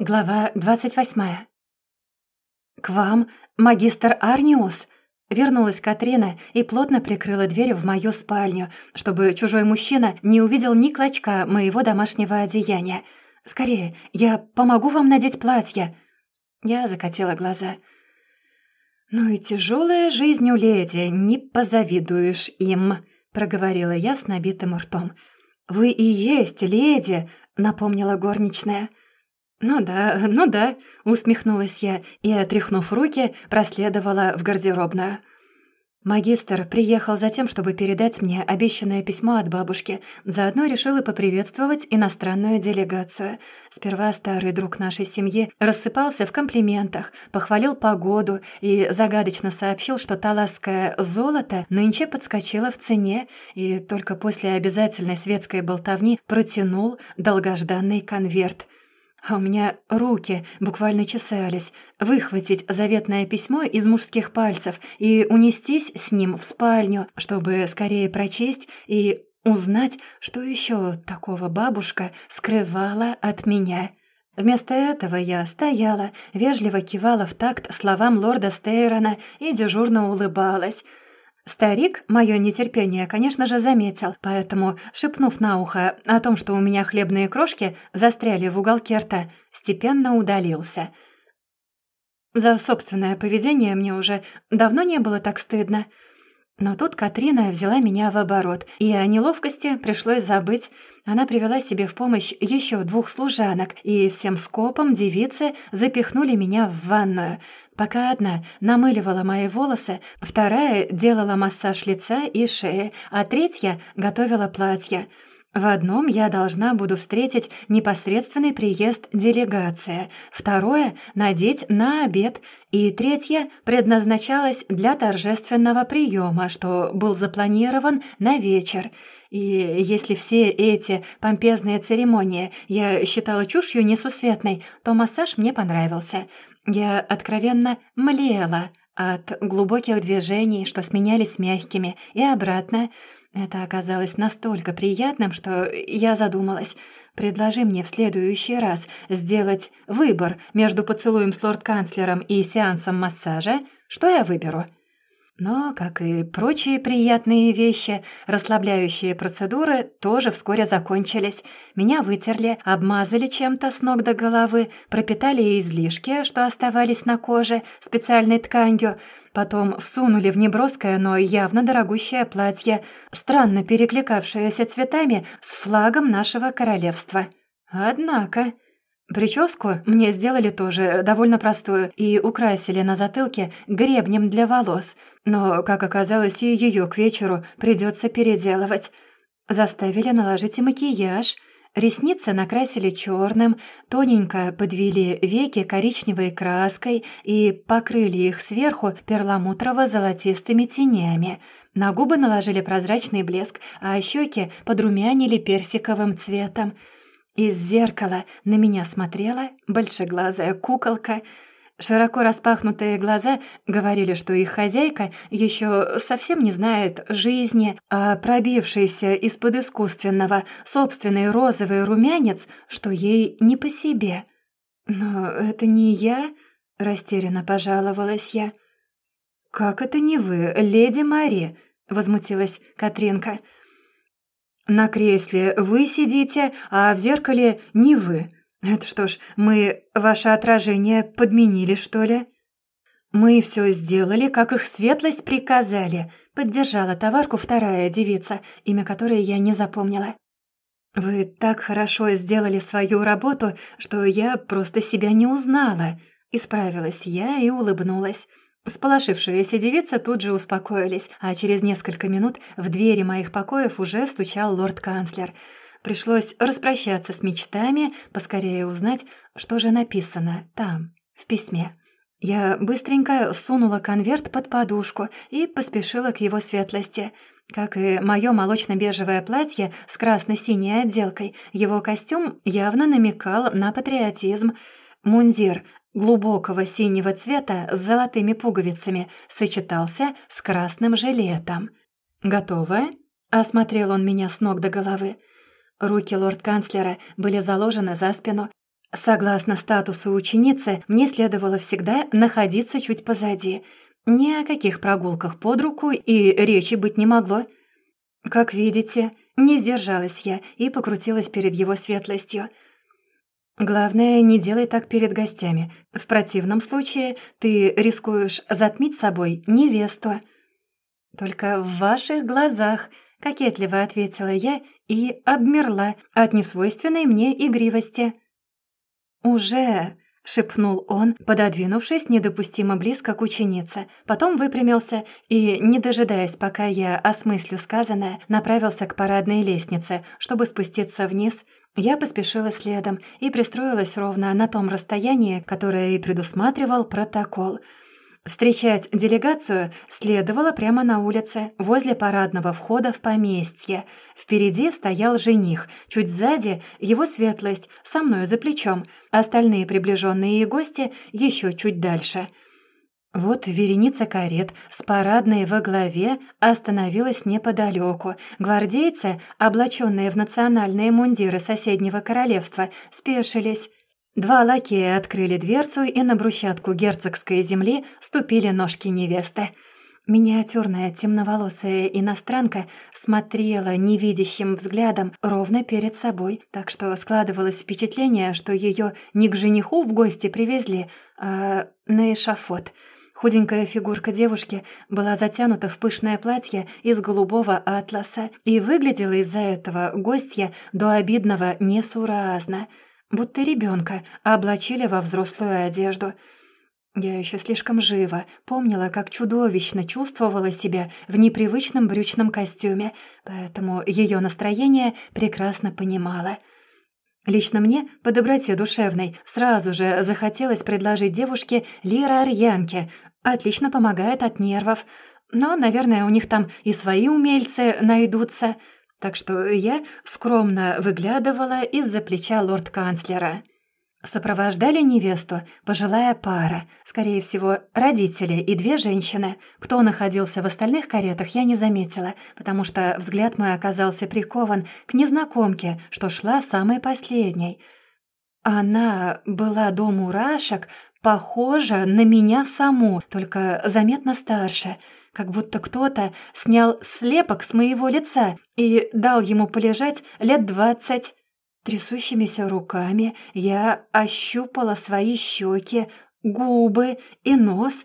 Глава двадцать восьмая. «К вам, магистр Арниус!» Вернулась Катрина и плотно прикрыла дверь в мою спальню, чтобы чужой мужчина не увидел ни клочка моего домашнего одеяния. «Скорее, я помогу вам надеть платье!» Я закатила глаза. «Ну и тяжелая жизнь у леди, не позавидуешь им», — проговорила я с набитым ртом. «Вы и есть леди», — напомнила горничная. «Ну да, ну да», — усмехнулась я и, отряхнув руки, проследовала в гардеробную. Магистр приехал за тем, чтобы передать мне обещанное письмо от бабушки. Заодно решил и поприветствовать иностранную делегацию. Сперва старый друг нашей семьи рассыпался в комплиментах, похвалил погоду и загадочно сообщил, что таласское золото нынче подскочило в цене, и только после обязательной светской болтовни протянул долгожданный конверт — а у меня руки буквально чесались выхватить заветное письмо из мужских пальцев и унестись с ним в спальню, чтобы скорее прочесть и узнать, что еще такого бабушка скрывала от меня. Вместо этого я стояла, вежливо кивала в такт словам лорда Стейрона и дежурно улыбалась — Старик мое нетерпение, конечно же, заметил, поэтому, шепнув на ухо о том, что у меня хлебные крошки застряли в уголке рта, степенно удалился. За собственное поведение мне уже давно не было так стыдно. Но тут Катрина взяла меня в оборот, и о неловкости пришлось забыть. Она привела себе в помощь еще двух служанок, и всем скопом девицы запихнули меня в ванную. Пока одна намыливала мои волосы, вторая делала массаж лица и шеи, а третья готовила платье. В одном я должна буду встретить непосредственный приезд делегации, второе — надеть на обед, и третье предназначалось для торжественного приема, что был запланирован на вечер. И если все эти помпезные церемонии я считала чушью несусветной, то массаж мне понравился. Я откровенно млела от глубоких движений, что сменялись мягкими, и обратно. Это оказалось настолько приятным, что я задумалась. Предложи мне в следующий раз сделать выбор между поцелуем с лорд-канцлером и сеансом массажа. Что я выберу?» Но, как и прочие приятные вещи, расслабляющие процедуры тоже вскоре закончились. Меня вытерли, обмазали чем-то с ног до головы, пропитали излишки, что оставались на коже, специальной тканью, потом всунули в неброское, но явно дорогущее платье, странно перекликавшееся цветами с флагом нашего королевства. Однако... Прическу мне сделали тоже довольно простую и украсили на затылке гребнем для волос, но, как оказалось, и ее к вечеру придется переделывать. Заставили наложить макияж, ресницы накрасили черным, тоненько подвели веки коричневой краской и покрыли их сверху перламутрово-золотистыми тенями. На губы наложили прозрачный блеск, а щеки подрумянили персиковым цветом — из зеркала на меня смотрела большеглазая куколка. Широко распахнутые глаза говорили, что их хозяйка еще совсем не знает жизни, а пробившийся из-под искусственного собственный розовый румянец, что ей не по себе. «Но это не я?» — растерянно пожаловалась я. «Как это не вы, леди Мари?» — возмутилась Катринка. На кресле вы сидите, а в зеркале не вы. Это что ж, мы ваше отражение подменили, что ли?» «Мы все сделали, как их светлость приказали», — поддержала товарку вторая девица, имя которой я не запомнила. «Вы так хорошо сделали свою работу, что я просто себя не узнала», — исправилась я и улыбнулась. Сполошившиеся девицы тут же успокоились, а через несколько минут в двери моих покоев уже стучал лорд-канцлер. Пришлось распрощаться с мечтами, поскорее узнать, что же написано там, в письме. Я быстренько сунула конверт под подушку и поспешила к его светлости. Как и мое молочно-бежевое платье с красно-синей отделкой, его костюм явно намекал на патриотизм. Мундир глубокого синего цвета с золотыми пуговицами сочетался с красным жилетом. «Готово?» — осмотрел он меня с ног до головы. Руки лорд-канцлера были заложены за спину, Согласно статусу ученицы, мне следовало всегда находиться чуть позади. Ни о каких прогулках под руку и речи быть не могло. Как видите, не сдержалась я и покрутилась перед его светлостью. Главное, не делай так перед гостями. В противном случае ты рискуешь затмить собой невесту. Только в ваших глазах, кокетливо ответила я и обмерла от несвойственной мне игривости. «Уже!» — шепнул он, пододвинувшись недопустимо близко к ученице. Потом выпрямился и, не дожидаясь, пока я осмыслю сказанное, направился к парадной лестнице, чтобы спуститься вниз. Я поспешила следом и пристроилась ровно на том расстоянии, которое и предусматривал протокол — Встречать делегацию следовало прямо на улице, возле парадного входа в поместье. Впереди стоял жених, чуть сзади его светлость, со мной за плечом, остальные приближенные гости еще чуть дальше. Вот вереница карет с парадной во главе остановилась неподалеку. Гвардейцы, облаченные в национальные мундиры соседнего королевства, спешились. Два лакея открыли дверцу, и на брусчатку герцогской земли ступили ножки невесты. Миниатюрная темноволосая иностранка смотрела невидящим взглядом ровно перед собой, так что складывалось впечатление, что ее не к жениху в гости привезли, а на эшафот. Худенькая фигурка девушки была затянута в пышное платье из голубого атласа и выглядела из-за этого гостья до обидного несуразно — будто ребенка облачили во взрослую одежду. Я еще слишком живо помнила, как чудовищно чувствовала себя в непривычном брючном костюме, поэтому ее настроение прекрасно понимала. Лично мне, по доброте душевной, сразу же захотелось предложить девушке Лира Арьянке. Отлично помогает от нервов. Но, наверное, у них там и свои умельцы найдутся — так что я скромно выглядывала из-за плеча лорд-канцлера. Сопровождали невесту пожилая пара, скорее всего, родители и две женщины. Кто находился в остальных каретах, я не заметила, потому что взгляд мой оказался прикован к незнакомке, что шла самой последней. Она была до мурашек похожа на меня саму, только заметно старше — как будто кто-то снял слепок с моего лица и дал ему полежать лет двадцать. Трясущимися руками я ощупала свои щеки, губы и нос,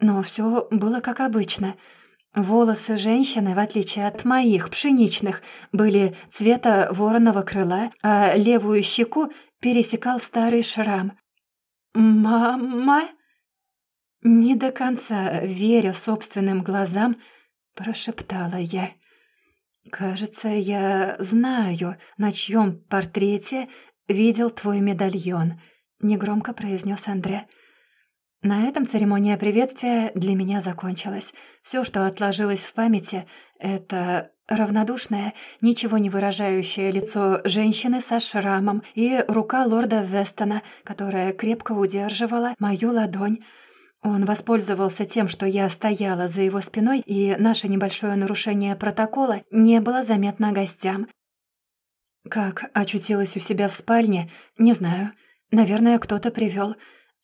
но все было как обычно. Волосы женщины, в отличие от моих, пшеничных, были цвета вороного крыла, а левую щеку пересекал старый шрам. «Мама?» Не до конца, веря собственным глазам, прошептала я. «Кажется, я знаю, на чьем портрете видел твой медальон», — негромко произнес Андре. На этом церемония приветствия для меня закончилась. Все, что отложилось в памяти, — это равнодушное, ничего не выражающее лицо женщины со шрамом и рука лорда Вестона, которая крепко удерживала мою ладонь. Он воспользовался тем, что я стояла за его спиной, и наше небольшое нарушение протокола не было заметно гостям. Как очутилась у себя в спальне, не знаю. Наверное, кто-то привел.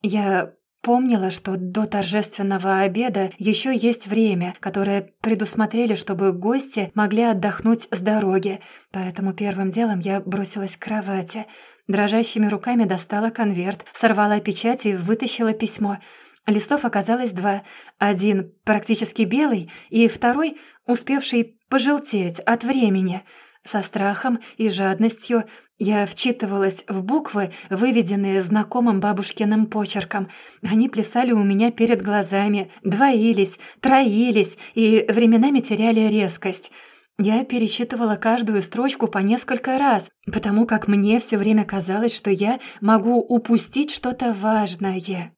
Я помнила, что до торжественного обеда еще есть время, которое предусмотрели, чтобы гости могли отдохнуть с дороги. Поэтому первым делом я бросилась к кровати. Дрожащими руками достала конверт, сорвала печать и вытащила письмо — Листов оказалось два. Один практически белый, и второй, успевший пожелтеть от времени. Со страхом и жадностью я вчитывалась в буквы, выведенные знакомым бабушкиным почерком. Они плясали у меня перед глазами, двоились, троились и временами теряли резкость. Я пересчитывала каждую строчку по несколько раз, потому как мне все время казалось, что я могу упустить что-то важное.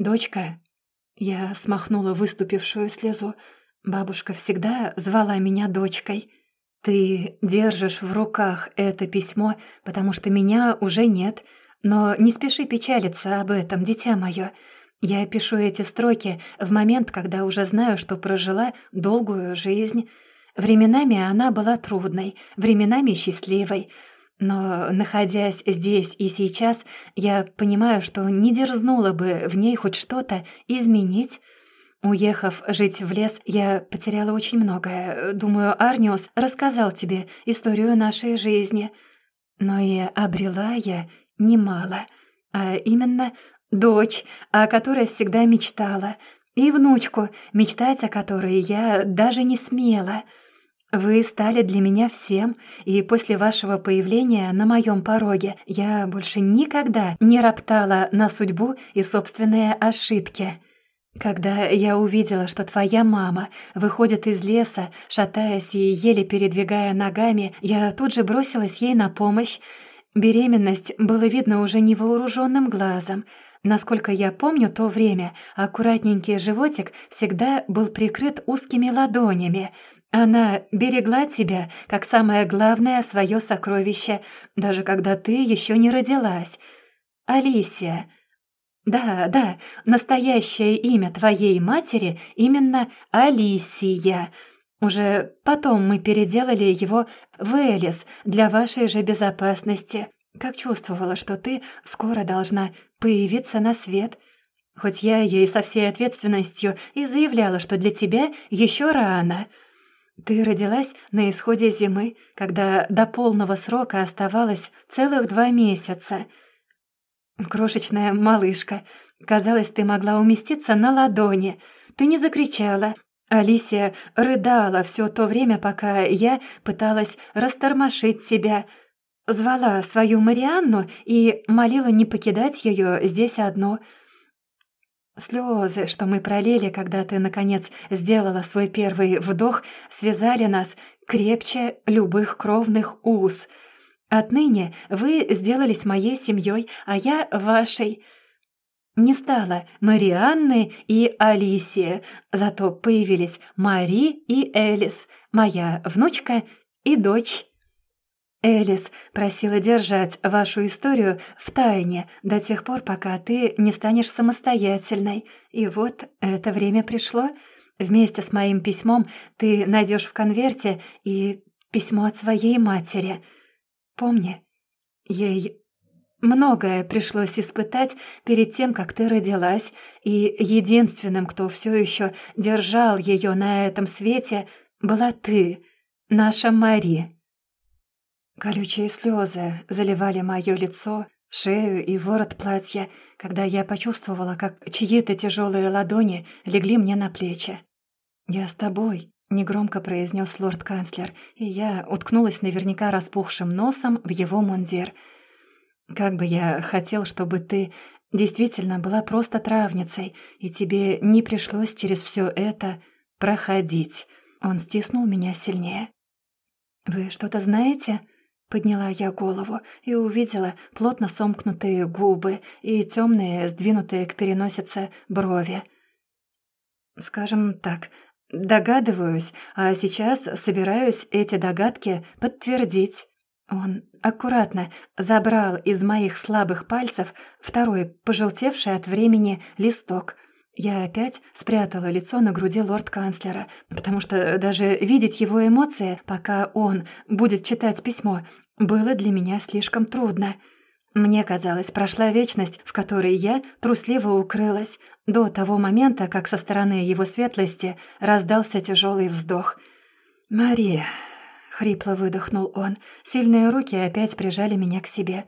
«Дочка?» Я смахнула выступившую слезу. Бабушка всегда звала меня дочкой. «Ты держишь в руках это письмо, потому что меня уже нет. Но не спеши печалиться об этом, дитя мое. Я пишу эти строки в момент, когда уже знаю, что прожила долгую жизнь. Временами она была трудной, временами счастливой. Но, находясь здесь и сейчас, я понимаю, что не дерзнула бы в ней хоть что-то изменить. Уехав жить в лес, я потеряла очень многое. Думаю, Арниус рассказал тебе историю нашей жизни. Но и обрела я немало. А именно дочь, о которой всегда мечтала, и внучку, мечтать о которой я даже не смела — вы стали для меня всем, и после вашего появления на моем пороге я больше никогда не роптала на судьбу и собственные ошибки. Когда я увидела, что твоя мама выходит из леса, шатаясь и еле передвигая ногами, я тут же бросилась ей на помощь. Беременность было видно уже невооруженным глазом. Насколько я помню то время, аккуратненький животик всегда был прикрыт узкими ладонями — она берегла тебя, как самое главное свое сокровище, даже когда ты еще не родилась. Алисия. Да, да, настоящее имя твоей матери именно Алисия. Уже потом мы переделали его в Элис для вашей же безопасности. Как чувствовала, что ты скоро должна появиться на свет. Хоть я ей со всей ответственностью и заявляла, что для тебя еще рано — ты родилась на исходе зимы, когда до полного срока оставалось целых два месяца. Крошечная малышка. Казалось, ты могла уместиться на ладони. Ты не закричала. Алисия рыдала все то время, пока я пыталась растормошить себя. Звала свою Марианну и молила не покидать ее здесь одну — Слезы, что мы пролили, когда ты, наконец, сделала свой первый вдох, связали нас крепче любых кровных уз. Отныне вы сделались моей семьей, а я вашей. Не стало Марианны и Алисия, зато появились Мари и Элис, моя внучка и дочь. Элис просила держать вашу историю в тайне до тех пор, пока ты не станешь самостоятельной. И вот это время пришло. Вместе с моим письмом ты найдешь в конверте и письмо от своей матери. Помни, ей многое пришлось испытать перед тем, как ты родилась, и единственным, кто все еще держал ее на этом свете, была ты, наша Мари. Колючие слезы заливали мое лицо, шею и ворот платья, когда я почувствовала, как чьи-то тяжелые ладони легли мне на плечи. «Я с тобой», — негромко произнес лорд-канцлер, и я уткнулась наверняка распухшим носом в его мундир. «Как бы я хотел, чтобы ты действительно была просто травницей, и тебе не пришлось через все это проходить». Он стиснул меня сильнее. «Вы что-то знаете?» Подняла я голову и увидела плотно сомкнутые губы и темные, сдвинутые к переносице брови. Скажем так, догадываюсь, а сейчас собираюсь эти догадки подтвердить. Он аккуратно забрал из моих слабых пальцев второй, пожелтевший от времени, листок. Я опять спрятала лицо на груди лорд-канцлера, потому что даже видеть его эмоции, пока он будет читать письмо, было для меня слишком трудно. Мне казалось, прошла вечность, в которой я трусливо укрылась, до того момента, как со стороны его светлости раздался тяжелый вздох. «Мария», — хрипло выдохнул он, сильные руки опять прижали меня к себе.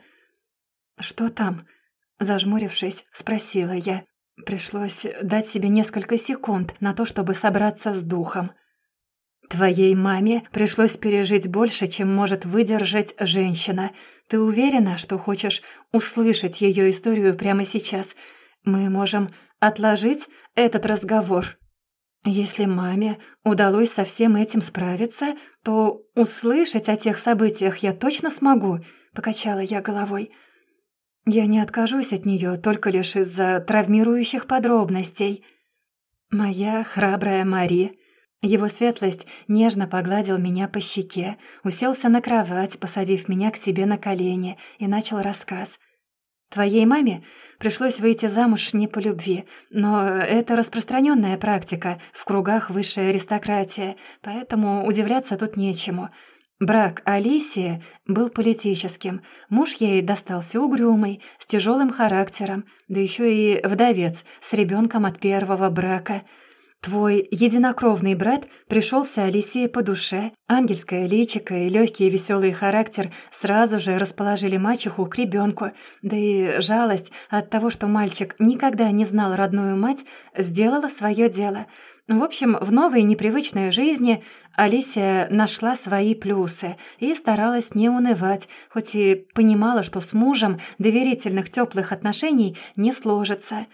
«Что там?» — зажмурившись, спросила я. Пришлось дать себе несколько секунд на то, чтобы собраться с духом. Твоей маме пришлось пережить больше, чем может выдержать женщина. Ты уверена, что хочешь услышать ее историю прямо сейчас? Мы можем отложить этот разговор. Если маме удалось со всем этим справиться, то услышать о тех событиях я точно смогу, покачала я головой. Я не откажусь от нее только лишь из-за травмирующих подробностей. Моя храбрая Мари его светлость нежно погладил меня по щеке, уселся на кровать, посадив меня к себе на колени, и начал рассказ. «Твоей маме пришлось выйти замуж не по любви, но это распространенная практика в кругах высшей аристократии, поэтому удивляться тут нечему. Брак Алисии был политическим. Муж ей достался угрюмый, с тяжелым характером, да еще и вдовец с ребенком от первого брака. Твой единокровный брат пришелся Алисии по душе. Ангельское личико и легкий веселый характер сразу же расположили мачеху к ребенку, да и жалость от того, что мальчик никогда не знал родную мать, сделала свое дело — в общем, в новой непривычной жизни Алисия нашла свои плюсы и старалась не унывать, хоть и понимала, что с мужем доверительных теплых отношений не сложится.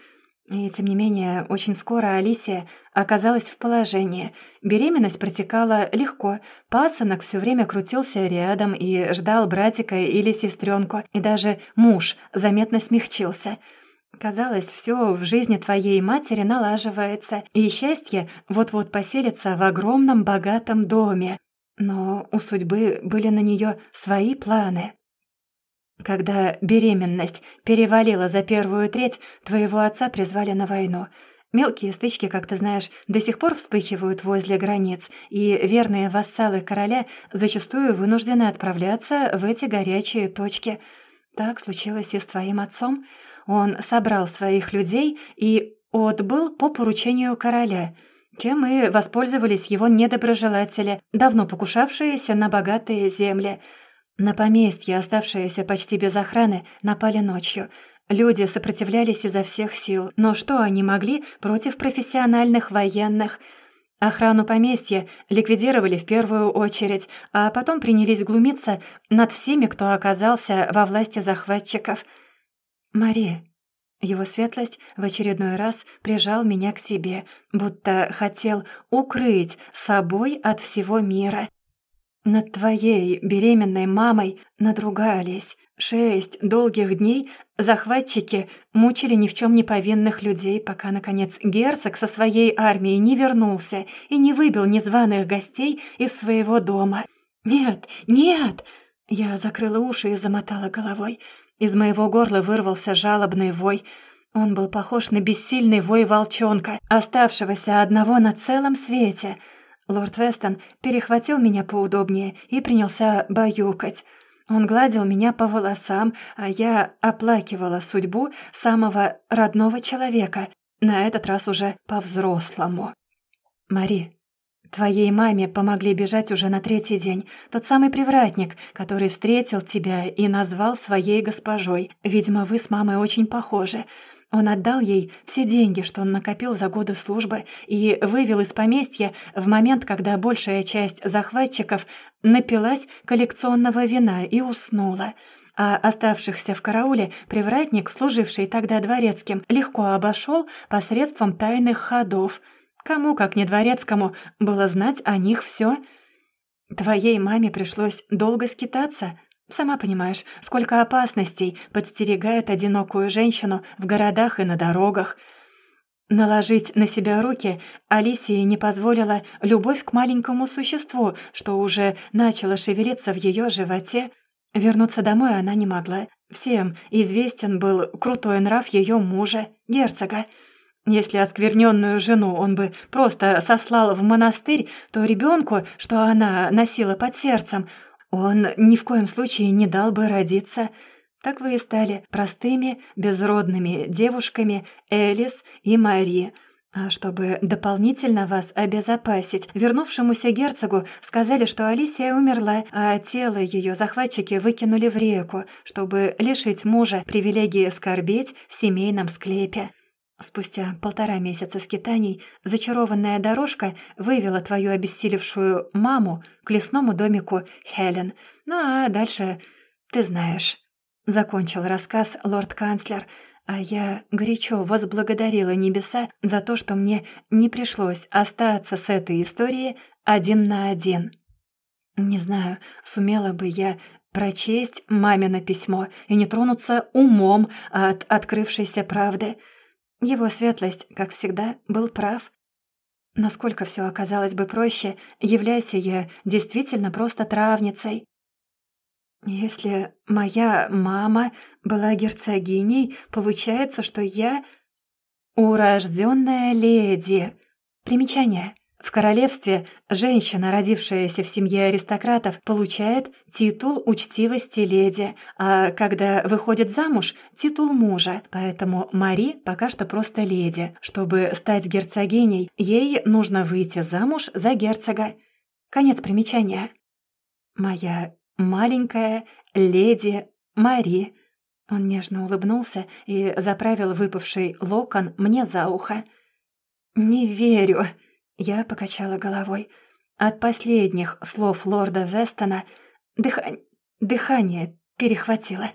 И, тем не менее, очень скоро Алисия оказалась в положении. Беременность протекала легко, пасынок все время крутился рядом и ждал братика или сестренку, и даже муж заметно смягчился — Казалось, все в жизни твоей матери налаживается, и счастье вот-вот поселится в огромном богатом доме. Но у судьбы были на нее свои планы. Когда беременность перевалила за первую треть, твоего отца призвали на войну. Мелкие стычки, как ты знаешь, до сих пор вспыхивают возле границ, и верные вассалы короля зачастую вынуждены отправляться в эти горячие точки. Так случилось и с твоим отцом — он собрал своих людей и отбыл по поручению короля, чем и воспользовались его недоброжелатели, давно покушавшиеся на богатые земли. На поместье, оставшиеся почти без охраны, напали ночью. Люди сопротивлялись изо всех сил, но что они могли против профессиональных военных – Охрану поместья ликвидировали в первую очередь, а потом принялись глумиться над всеми, кто оказался во власти захватчиков – «Мари». Его светлость в очередной раз прижал меня к себе, будто хотел укрыть собой от всего мира. Над твоей беременной мамой надругались. Шесть долгих дней захватчики мучили ни в чем не повинных людей, пока, наконец, герцог со своей армией не вернулся и не выбил незваных гостей из своего дома. «Нет, нет!» Я закрыла уши и замотала головой. Из моего горла вырвался жалобный вой. Он был похож на бессильный вой волчонка, оставшегося одного на целом свете. Лорд Вестон перехватил меня поудобнее и принялся баюкать. Он гладил меня по волосам, а я оплакивала судьбу самого родного человека, на этот раз уже по-взрослому. «Мари, Твоей маме помогли бежать уже на третий день. Тот самый привратник, который встретил тебя и назвал своей госпожой. Видимо, вы с мамой очень похожи. Он отдал ей все деньги, что он накопил за годы службы, и вывел из поместья в момент, когда большая часть захватчиков напилась коллекционного вина и уснула. А оставшихся в карауле привратник, служивший тогда дворецким, легко обошел посредством тайных ходов — Кому, как не дворецкому, было знать о них все? Твоей маме пришлось долго скитаться. Сама понимаешь, сколько опасностей подстерегает одинокую женщину в городах и на дорогах. Наложить на себя руки Алисии не позволила любовь к маленькому существу, что уже начало шевелиться в ее животе. Вернуться домой она не могла. Всем известен был крутой нрав ее мужа, герцога. Если оскверненную жену он бы просто сослал в монастырь, то ребенку, что она носила под сердцем, он ни в коем случае не дал бы родиться. Так вы и стали простыми, безродными девушками Элис и Мари. А чтобы дополнительно вас обезопасить, вернувшемуся герцогу сказали, что Алисия умерла, а тело ее захватчики выкинули в реку, чтобы лишить мужа привилегии скорбеть в семейном склепе. Спустя полтора месяца скитаний зачарованная дорожка вывела твою обессилевшую маму к лесному домику Хелен. Ну а дальше ты знаешь. Закончил рассказ лорд-канцлер, а я горячо возблагодарила небеса за то, что мне не пришлось остаться с этой историей один на один. Не знаю, сумела бы я прочесть мамино письмо и не тронуться умом от открывшейся правды — его светлость, как всегда, был прав. Насколько все оказалось бы проще, являйся я действительно просто травницей. Если моя мама была герцогиней, получается, что я урожденная леди. Примечание. В королевстве женщина, родившаяся в семье аристократов, получает титул учтивости леди, а когда выходит замуж – титул мужа. Поэтому Мари пока что просто леди. Чтобы стать герцогиней, ей нужно выйти замуж за герцога. Конец примечания. Моя маленькая леди Мари. Он нежно улыбнулся и заправил выпавший локон мне за ухо. «Не верю», я покачала головой. От последних слов лорда Вестона дыха... дыхание перехватило.